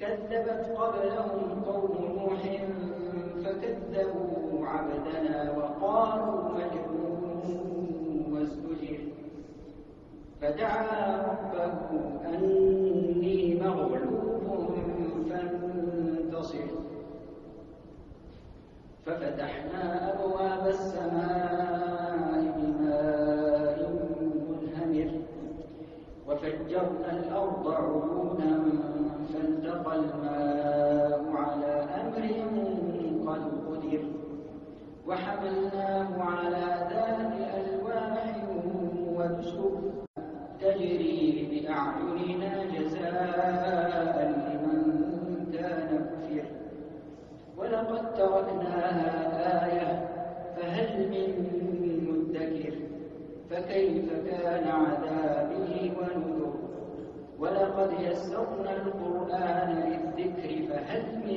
كذبت قبلهم قوم نوح فكذبوا عبدنا وقالوا مجنون وازدجر فدعا ربه أني مغلوب فانتصر. ففتحنا أبواب السماء بماء منهمر. وفجرنا الأرض الماء على أمر قد قدر وحملناه على ذات ألواح ودسر تجري بأعيننا جزاء لمن كان كفر ولقد تركناها آية فهل من مدكر؟ فكيف كان عذابي ونذر يسرنا القرآن للذكر فهل من